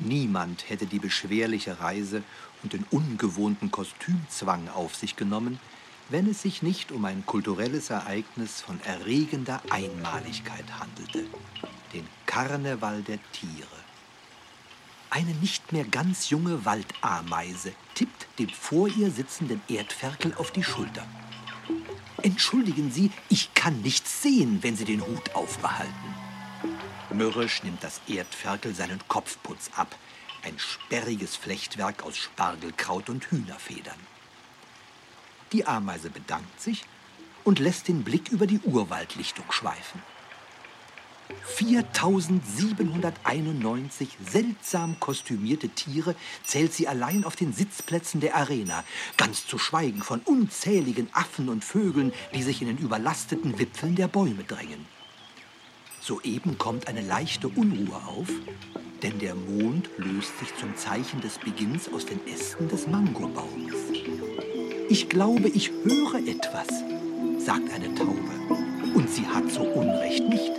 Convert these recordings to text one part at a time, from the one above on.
Niemand hätte die beschwerliche Reise und den ungewohnten Kostümzwang auf sich genommen, wenn es sich nicht um ein kulturelles Ereignis von erregender Einmaligkeit handelte, den Karneval der Tiere. Eine nicht mehr ganz junge Waldameise tippt dem vor ihr sitzenden Erdferkel auf die Schulter. Entschuldigen Sie, ich kann nichts sehen, wenn Sie den Hut aufbehalten. Mürrisch nimmt das Erdferkel seinen Kopfputz ab, ein sperriges Flechtwerk aus Spargelkraut und Hühnerfedern. Die Ameise bedankt sich und lässt den Blick über die Urwaldlichtung schweifen. 4791 seltsam kostümierte Tiere zählt sie allein auf den Sitzplätzen der Arena, ganz zu schweigen von unzähligen Affen und Vögeln, die sich in den überlasteten Wipfeln der Bäume drängen. Soeben kommt eine leichte Unruhe auf, denn der Mond löst sich zum Zeichen des Beginns aus den Ästen des Mangobaumes. Ich glaube, ich höre etwas, sagt eine Taube. Und sie hat so Unrecht nicht.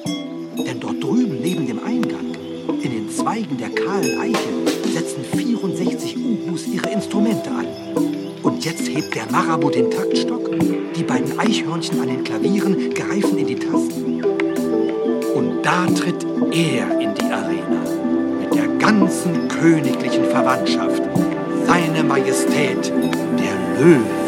Denn dort drüben neben dem Eingang, in den Zweigen der kahlen Eiche, setzen 64 Uhus ihre Instrumente an. Und jetzt hebt der Marabou den Taktstock, die beiden Eichhörnchen an den Klavieren greifen in die Tasten. Da tritt er in die Arena mit der ganzen königlichen Verwandtschaft. Seine Majestät, der Löwe.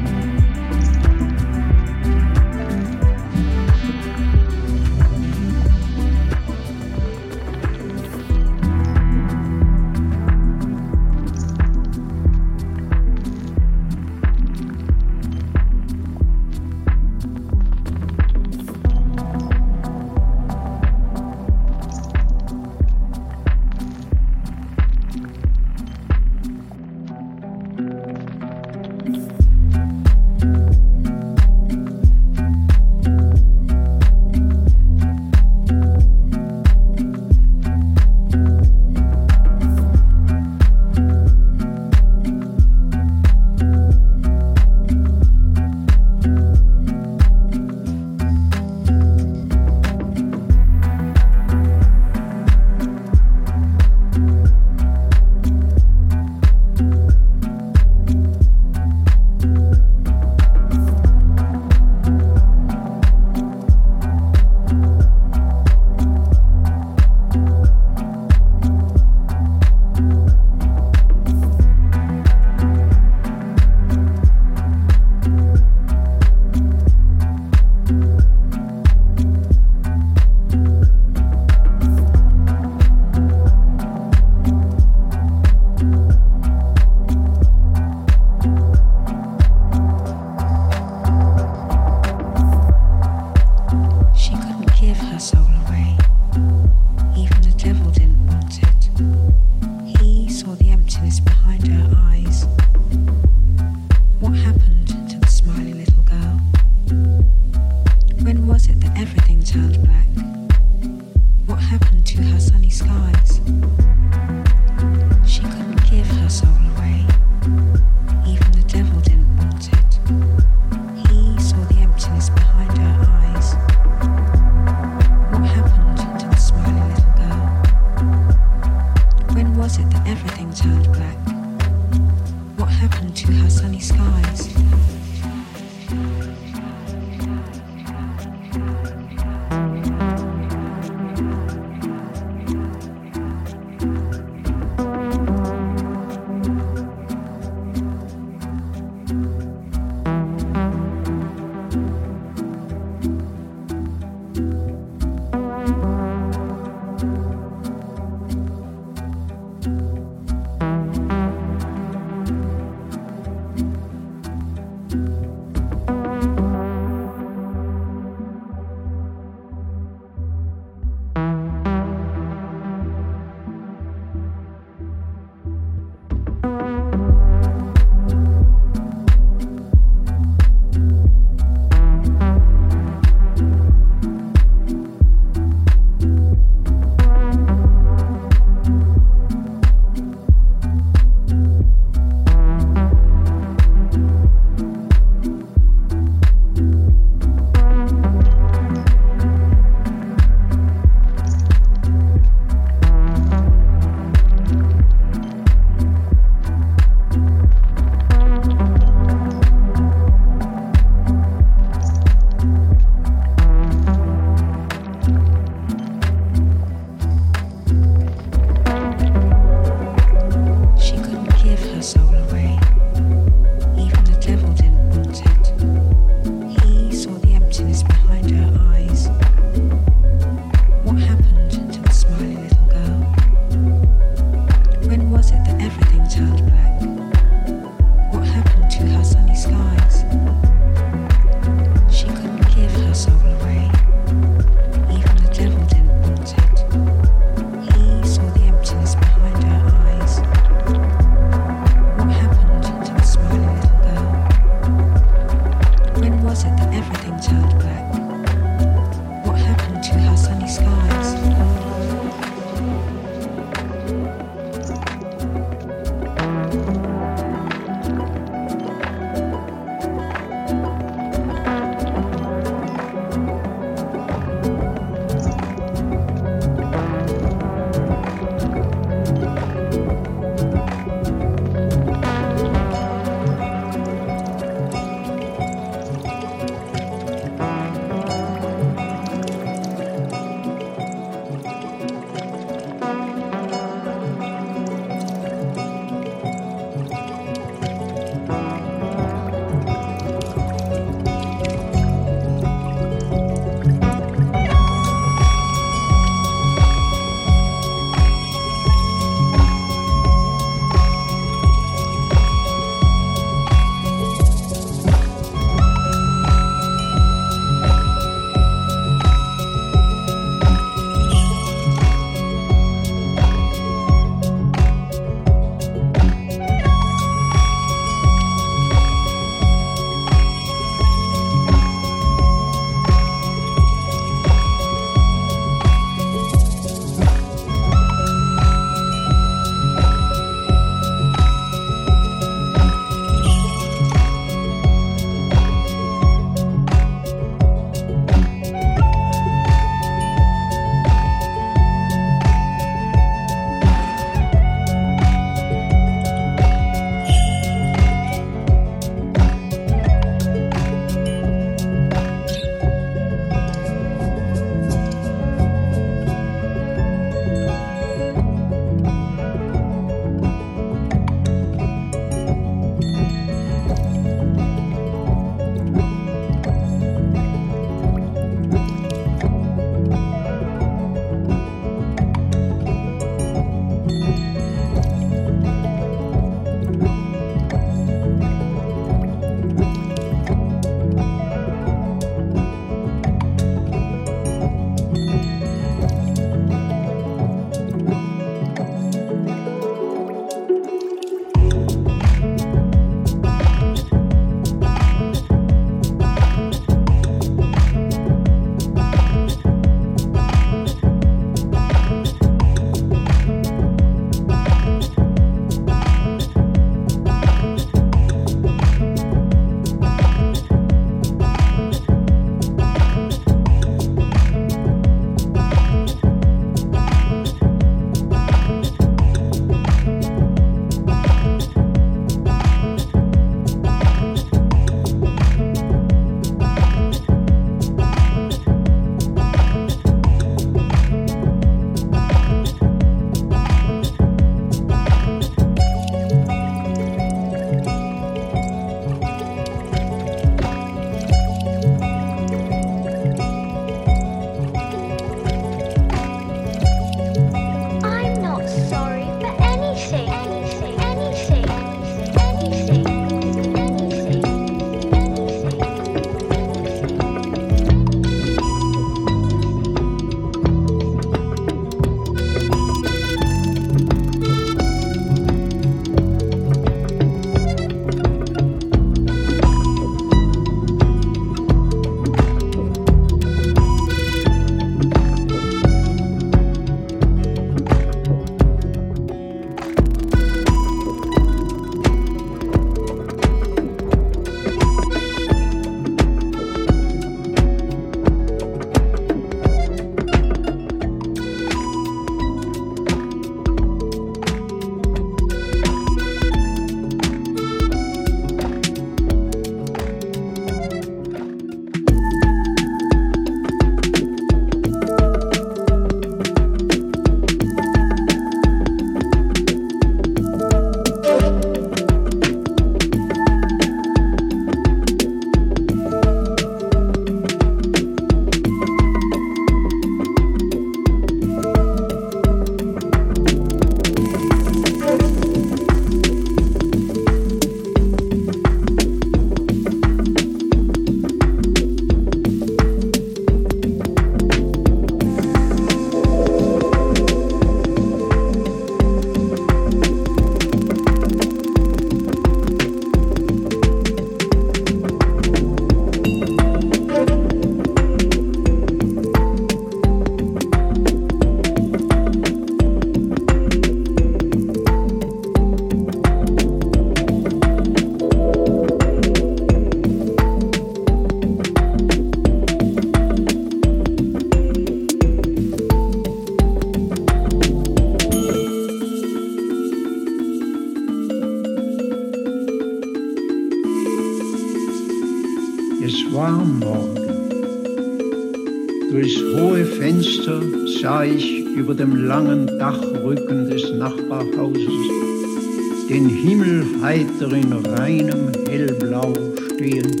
Heiter in reinem Hellblau stehen.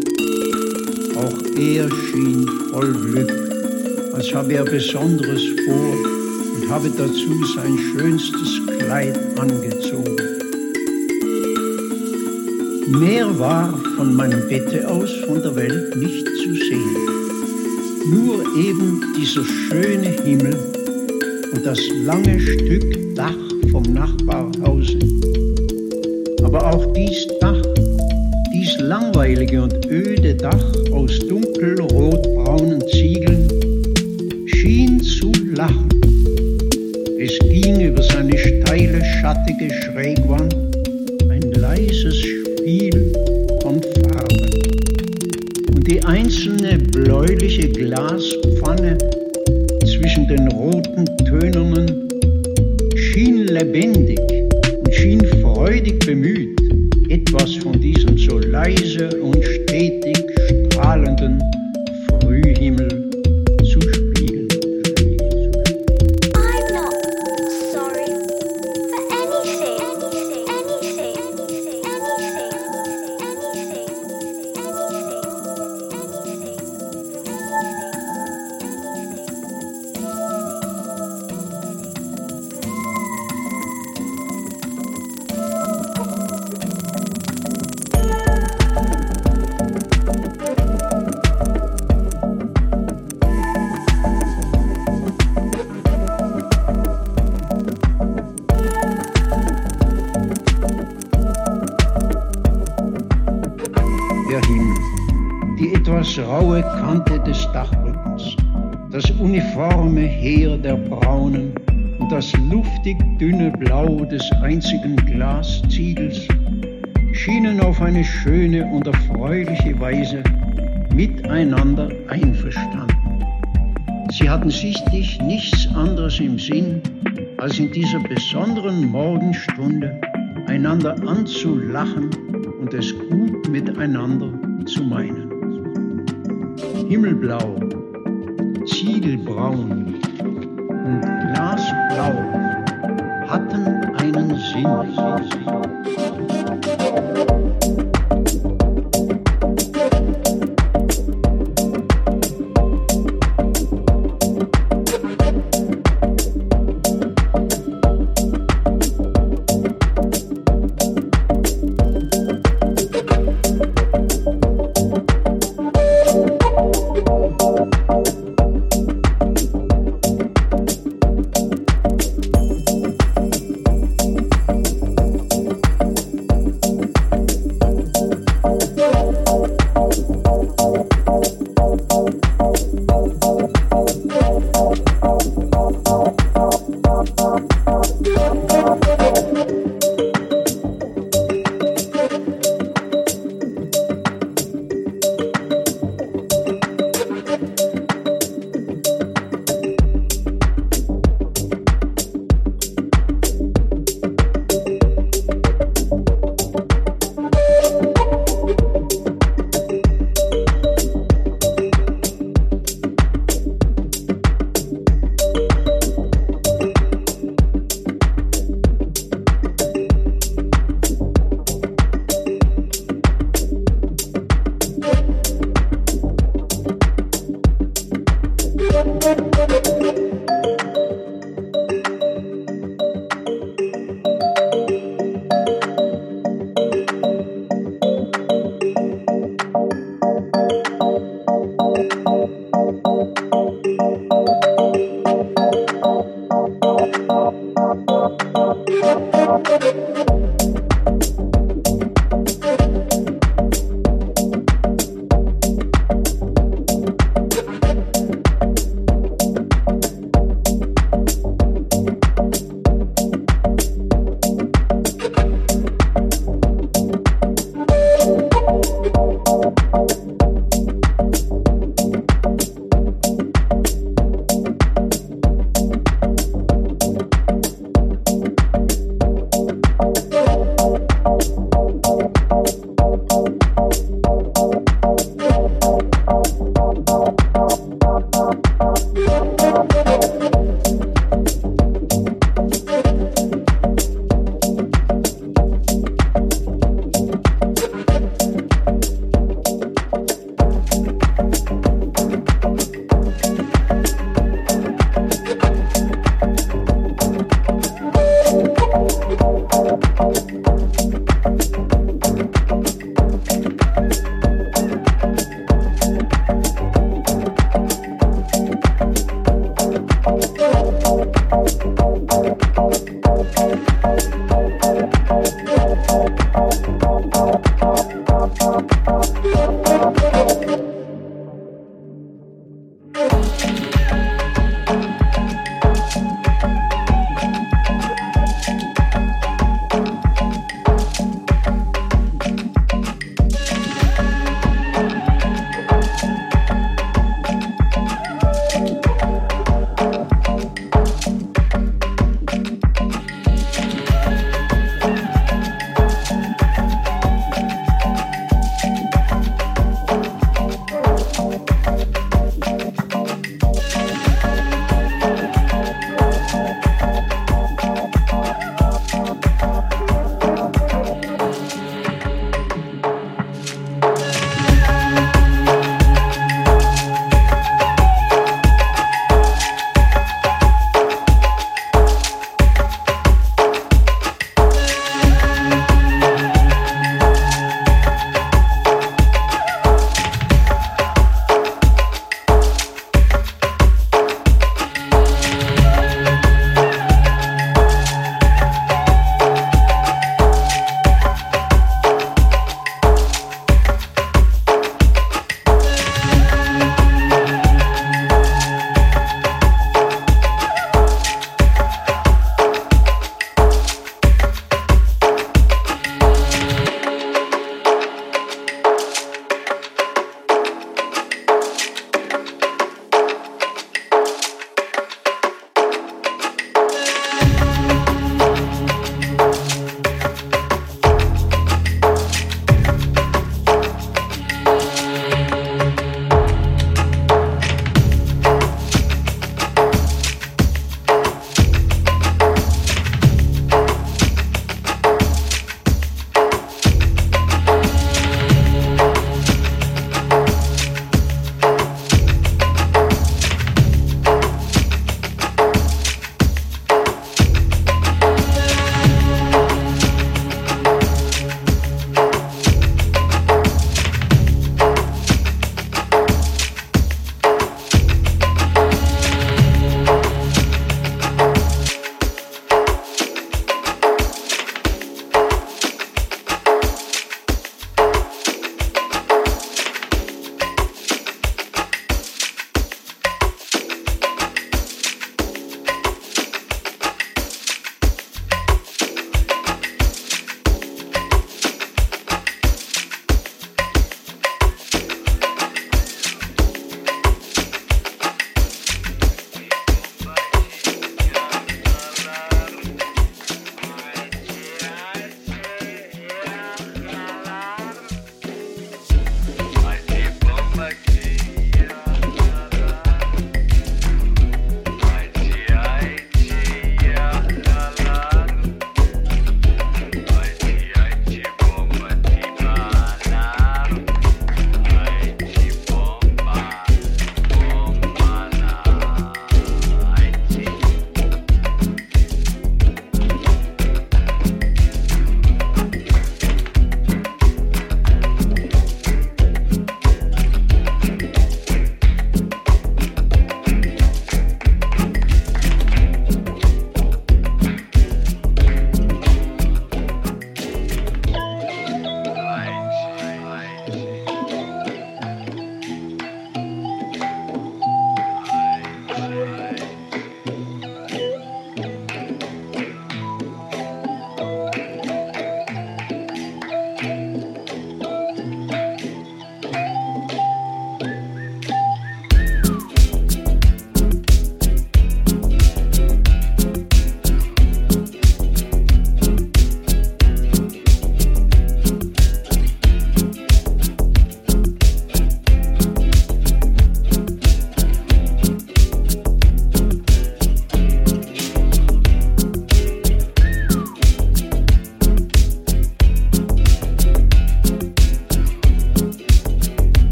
Auch er schien voll Glück, als habe er Besonderes vor und habe dazu sein schönstes Kleid angezogen. Mehr war von meinem Bette aus von der Welt nicht zu sehen. Nur eben dieser schöne Himmel und das lange Stück Dach vom Nachbarhause. Auch dies Dach, dies langweilige und öde Dach aus dunkelrotbraunen Ziegeln, schien zu lachen. Es ging über seine steile, schattige Schrägwand ein leises Spiel von Farben. Und die einzelne bläuliche Glaspfanne zwischen den roten Tönernen schien lebendig miteinander einverstanden. Sie hatten sichtlich nichts anderes im Sinn, als in dieser besonderen Morgenstunde einander anzulachen und es gut miteinander zu meinen. Himmelblau, Ziegelbraun und Glasblau hatten einen Sinn.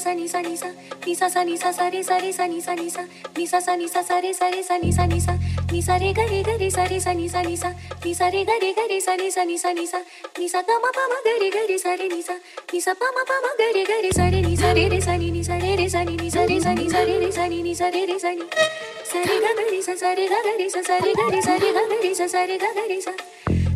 Sa ni sa ni sa ni sa ni sa ni sa sa re sa re sa ni sa ni sa ni sa sa ni sa sa re sa re sa ni sa ni sa ni sa re ga re ga re sa re sa ni sa ni sa ni sa re ga re ga re sa re sa ni sa ni sa ni sa ga ma pa ma ga re ga re sa re ni sa ni sa pa ma pa ma ga re ga re sa re ni sa re re sa ni ni sa re re sa ni ni sa re sa ni sa re re sa ni ni sa re re sa ni sa re ga ga re sa sa re ga ga re sa sa re ga re sa re ga ga re sa sa re ga ga re sa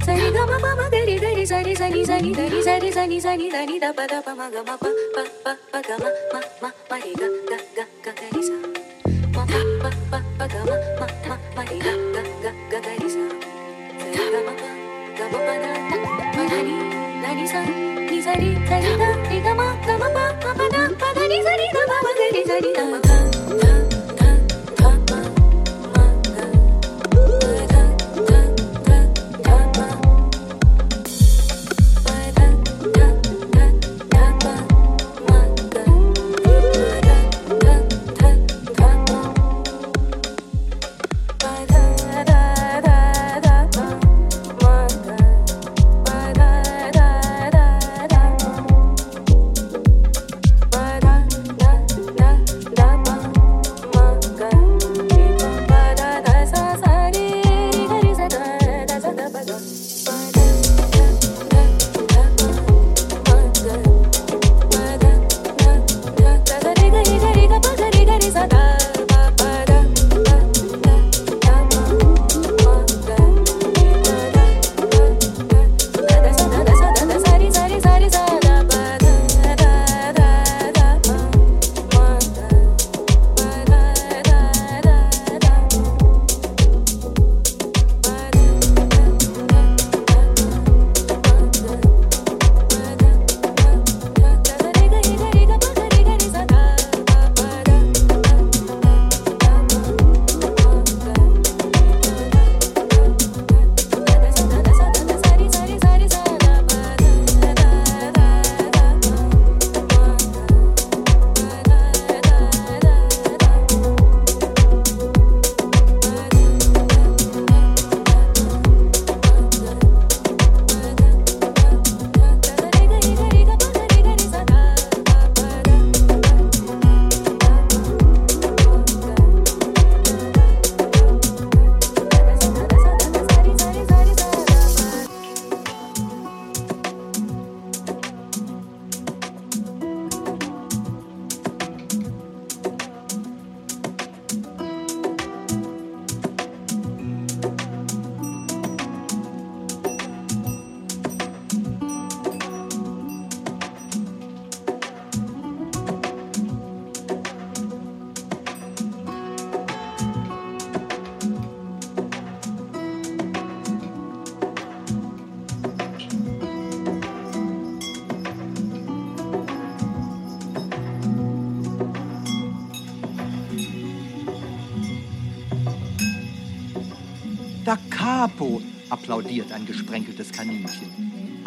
Sari ga ma pa ma ga re ga re sa re sa ni sa ni da ni sa re sa ni sa ni da ni da pa da pa ma ga ma pa pa pa pa ga ma ma ma ma re ga ga ga ga ga re sa ma pa pa pa pa ga ma ma ma ma re ga ga ga ga ga re sa Sari ga ma pa ga ma pa da pa da ni da ni sa ni sa re sa re ga re ga ma ga ma pa ma pa da pa da ni sa re ga ma ma ga re sa re da ma ga da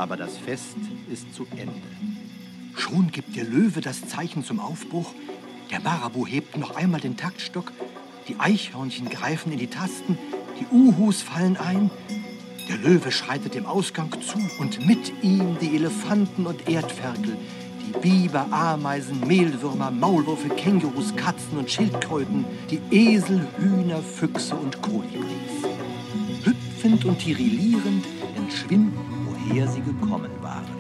Aber das Fest ist zu Ende. Schon gibt der Löwe das Zeichen zum Aufbruch. Der Marabu hebt noch einmal den Taktstock. Die Eichhörnchen greifen in die Tasten. Die Uhus fallen ein. Der Löwe schreitet dem Ausgang zu und mit ihm die Elefanten und Erdferkel, die Biber, Ameisen, Mehlwürmer, Maulwürfe, Kängurus, Katzen und Schildkröten, die Esel, Hühner, Füchse und Kolibris. Hüpfend und tirillierend entschwinden, woher sie gekommen waren.